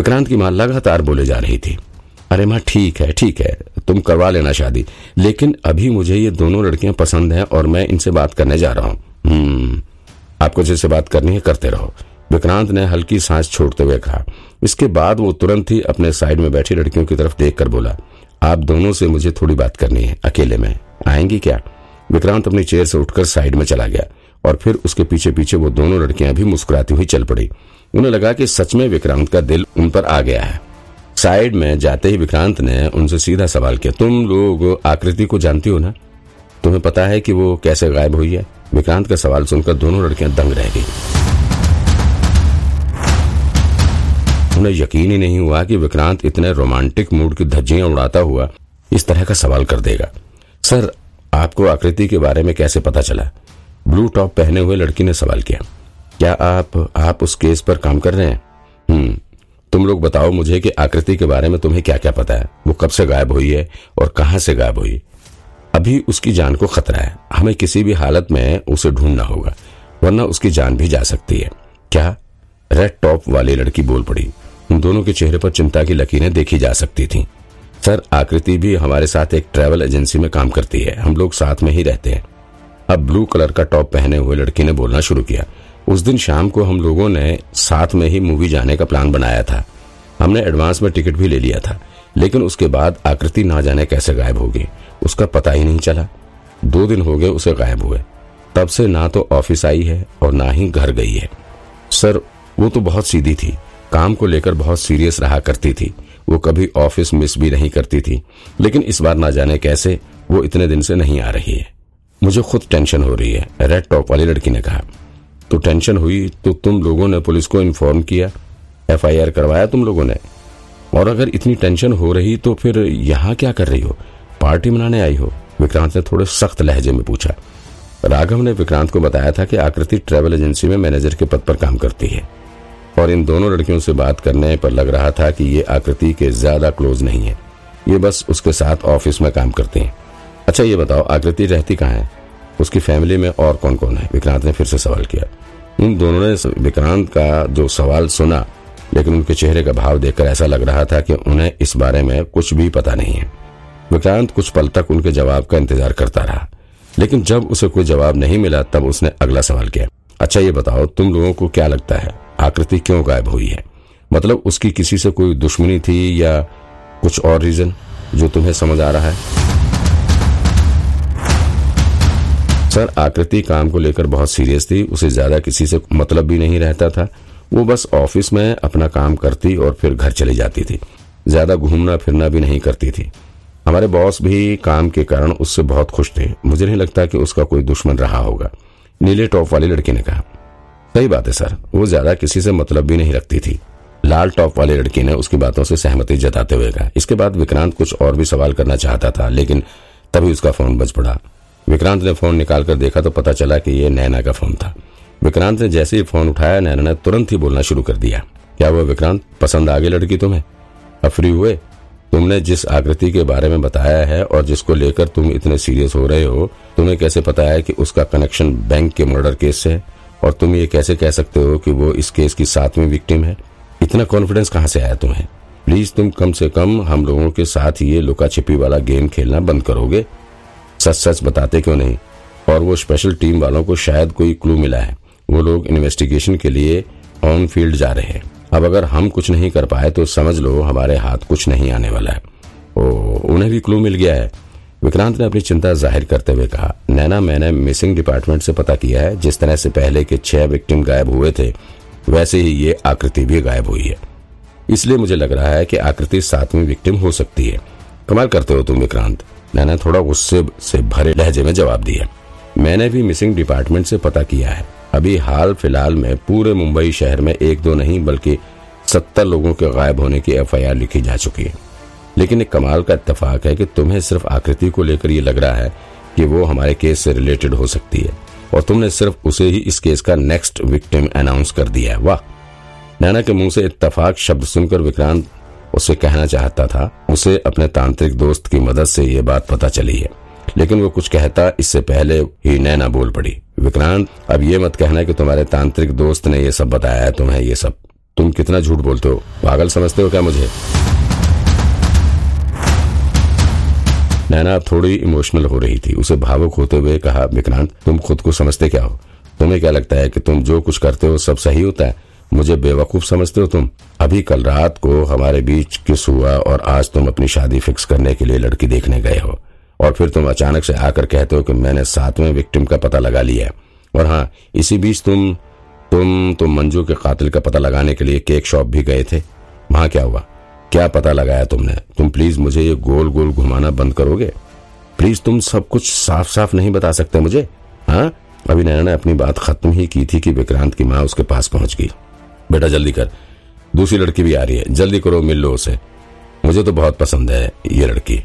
विक्रांत की माँ लगातार बोले जा रही थी, अरे माँ, ठीक है ठीक है, तुम करवा लेना शादी, लेकिन अभी मुझे ये दोनों लड़कियाँ पसंद हैं और मैं इनसे बात करने जा रहा हूँ। हम्म आपको जैसे बात करनी है करते रहो। विक्रांत ने हल्की सांस छोड़ते हुए कहा। इसके बाद वो तुरंत ही अपने साइड में बैठी लड़कियों की तरफ़ देखकर बोला, आप दोनों से मुझे थोड़ी बात करनी है, अकेले में। आएँगी क्या? विक्रांत अपनी चेयर से उठकर साइड में चला गया और फिर उसके पीछे पीछे वो दोनों लड़कियाँ भी मुस्कुराती हुई चल पड़ी। उन्हें लगा कि सच में विक्रांत का दिल उन पर आ गया है। साइड में जाते ही विक्रांत ने उनसे सीधा सवाल किया, तुम लोग आकृति को जानती हो ना? तुम्हें पता है कि वो कैसे गायब हुई है? विक्रांत का सवाल सुनकर दोनों लड़कियाँ दंग रह गई। उन्हें यकीन ही नहीं हुआ कि विक्रांत इतने रोमांटिक मूड की धज्जियाँ उड़ाता हुआ इस तरह का सवाल कर देगा। सर, आपको आकृति के बारे में कैसे पता चला? ब्लू टॉप पहने हुए लड़की ने सवाल किया। क्या आप आप उस केस पर काम कर रहे हैं? हम्म तुम लोग बताओ मुझे कि आकृति के बारे में तुम्हें क्या क्या पता है। वो कब से गायब हुई है और कहाँ से गायब हुई? अभी उसकी जान को खतरा है। हमें किसी भी हालत में उसे ढूंढना होगा, वरना उसकी जान भी जा सकती है। क्या? रेड टॉप वाली लड़की बोल पड़ी। उन दोनों के चेहरे पर चिंता की लकीरें देखी जा सकती थी। सर, आकृति भी हमारे साथ एक ट्रेवल एजेंसी में काम करती है। हम लोग साथ में ही रहते हैं। अब ब्लू कलर का टॉप पहने हुए लड़की ने बोलना शुरू किया। उस दिन शाम को हम लोगों ने साथ में ही मूवी जाने का प्लान बनाया था। हमने एडवांस में टिकट भी ले लिया था, लेकिन उसके बाद आकृति ना जाने कैसे गायब हो गई उसका पता ही नहीं चला। दो दिन हो गए उसे गायब हुए। तब से ना तो ऑफ़िस आई है और ना ही घर गई है। सर, वो तो बहुत सीधी थी। काम को लेकर बहुत सीरियस रहा करती थी। वो कभी ऑफ़िस मिस भी नहीं करती थी। लेकिन इस बार ना जाने कैसे, वो इतने दिन से नहीं आ रही है। मुझे खुद टेंशन हो रही है, रेड टॉप वाली लड़की ने कहा। तो टेंशन हुई तो तुम लोगों ने पुलिस को इन्फॉर्म किया एफआईआर करवाया तुम लोगों ने। और अगर इतनी टेंशन हो रही तो फिर यहाँ क्या कर रही हो? पार्टी मनाने आई हो? विक्रांत ने थोड़े सख्त लहजे में पूछा। राघव ने विक्रांत को बताया था कि आकृति ट्रेवल एजेंसी में मैनेजर के पद पर काम करती है। और इन दोनों लड़कियों से बात करने पर लग रहा था कि ये आकृति के ज़्यादा क्लोज नहीं है। ये बस उसके साथ ऑफ़िस में काम करते हैं। अच्छा ये बताओ, आकृति रहती कहाँ है? उसकी फैमिली में और कौन कौन है? विक्रांत ने फिर से सवाल किया। उन दोनों ने विक्रांत का जो सवाल सुना, लेकिन उनके चेहरे का भाव देखकर ऐसा लग रहा था कि उन्हें इस बारे में कुछ भी पता नहीं है। विक्रांत कुछ पल तक उनके जवाब का इंतज़ार करता रहा, लेकिन जब उसे कोई जवाब नहीं मिला, तब उसने अगला सवाल किया अच्छा ये बताओ, तुम लोगों को क्या लगता है? आकृति क्यों गायब हुई है? मतलब उसकी किसी से कोई दुश्मनी थी या कुछ और रीजन जो तुम्हें समझ आ रहा है? सर, आकृति काम को लेकर बहुत सीरियस थी, उसे ज़्यादा किसी से मतलब भी नहीं रहता था। वो बस ऑफ़िस में अपना काम करती और फिर घर चली जाती थी। ज़्यादा घूमना फिरना भी नहीं करती थी। हमारे बॉस भी काम के कारण उससे बहुत खुश थे। मुझे नहीं लगता कि उसका कोई दुश्मन रहा होगा। नीले टॉप वाली लड़की ने कहा, सही बात है सर, वो ज़्यादा किसी से मतलब भी नहीं रखती थी। लाल टॉप वाली लड़की ने उसकी बातों से सहमति जताते हुए कहा। इसके बाद विक्रांत कुछ और भी सवाल करना चाहता था, लेकिन तभी उसका फ़ोन बज पड़ा। विक्रांत ने फ़ोन निकालकर देखा तो पता चला कि ये नैना का फ़ोन था। विक्रांत ने जैसे ही फ़ोन उठाया, नैना ने तुरंत ही बोलना शुरू कर दिया। क्या हुआ विक्रांत? पसंद आ गई लड़की तुम्हें? अब फ्री हुए? तुमने जिस आकृति के बारे में बताया है और जिसको लेकर तुम इतने सीरियस हो रहे हो, तुम्हें कैसे पता है कि उसका कनेक्शन बैंक के मर्डर केस से है? और तुम ये कैसे कह सकते हो कि वो इस केस की सातवीं विक्टिम है? इतना कॉन्फिडेंस कहाँ से आया तुम्हें? प्लीज़ तुम कम से कम हम लोगों के साथ ये लुका छिपी वाला गेम खेलना बंद करोगे। सच सच बताते क्यों नहीं? और वो स्पेशल टीम वालों को शायद कोई क्लू मिला है। वो लोग इन्वेस्टिगेशन के लिए ऑन फ़ील्ड जा रहे हैं। अब अगर हम कुछ नहीं कर पाए तो समझ लो हमारे हाथ कुछ नहीं आने वाला है। ओ, उन्हें भी क्लू मिल गया है। विक्रांत ने अपनी चिंता ज़ाहिर करते हुए कहा, नैना, मैंने मिसिंग डिपार्टमेंट से पता किया है, जिस तरह से पहले के छह विक्टिम गायब हुए थे, वैसे ही ये आकृति भी गायब हुई है। इसलिए मुझे लग रहा है कि आकृति सातवीं विक्टिम हो सकती है। कमाल करते हो तुम विक्रांत। नैना थोड़ा गुस्से से भरे लहजे में जवाब दिया। मैंने भी मिसिंग डिपार्टमेंट से पता किया है। अभी हाल फ़िलहाल में पूरे मुंबई शहर में एक दो नहीं, बल्कि सत्तर लोगों के गायब होने की एफआईआर लिखी जा चुकी है। लेकिन एक कमाल का इतफाक है कि तुम्हें सिर्फ़ आकृति को लेकर ये लग रहा है कि वो हमारे केस से रिलेटेड हो सकती है। और तुमने सिर्फ़ उसे ही इस केस का नेक्स्ट विक्टिम अनाउंस कर दिया है। वाह। नैना के मुँह से इतफाक शब्द सुनकर विक्रांत उसे कहना चाहता था, उसे अपने तांत्रिक दोस्त की मदद से ये बात पता चली है। लेकिन वो कुछ कहता, इससे पहले ही नैना बोल पड़ी, विक्रांत, अब ये मत कहना कि तुम्हारे तांत्रिक दोस्त ने ये सब बताया है, तुम्हें ये सब। तुम कितना झूठ बोलते हो? पागल समझते हो क्या मुझे? नैना अब थोड़ी इमोशनल हो रही थी। उसे भावुक होते हुए कहा, विक्रांत, तुम खुद को समझते क्या हो? तुम्हें क्या लगता है कि तुम जो कुछ करते हो सब सही होता है? मुझे बेवकूफ़ समझते हो तुम। अभी कल रात को हमारे बीच किस हुआ और आज तुम अपनी शादी फिक्स करने के लिए लड़की देखने गए हो। और फिर तुम अचानक से आकर कहते हो कि मैंने सातवें विक्टिम का पता लगा लिया है। और हाँ इसी बीच तुम तुम तुम मंजू के कातिल का पता लगाने के लिए केक शॉप भी गए थे। वहाँ क्या हुआ? क्या पता लगाया तुमने? तुम प्लीज़ मुझे ये गोल गोल घुमाना बंद करोगे? प्लीज़ तुम सब कुछ साफ़ साफ़ नहीं बता सकते मुझे। हाँ? अभी नैना ने अपनी बात खत्म ही की थी कि विक्रांत की माँ उसके पास पहुँच गई। बेटा, जल्दी कर। दूसरी लड़की भी आ रही है। जल्दी करो, मिल लो उसे। मुझे तो बहुत पसंद है ये लड़की।